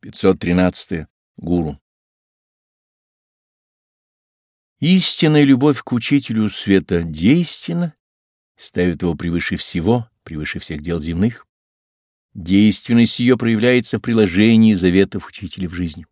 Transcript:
513. Гуру. Истинная любовь к учителю света действенна, ставит его превыше всего, превыше всех дел земных. Действенность ее проявляется в приложении заветов учителя в жизни.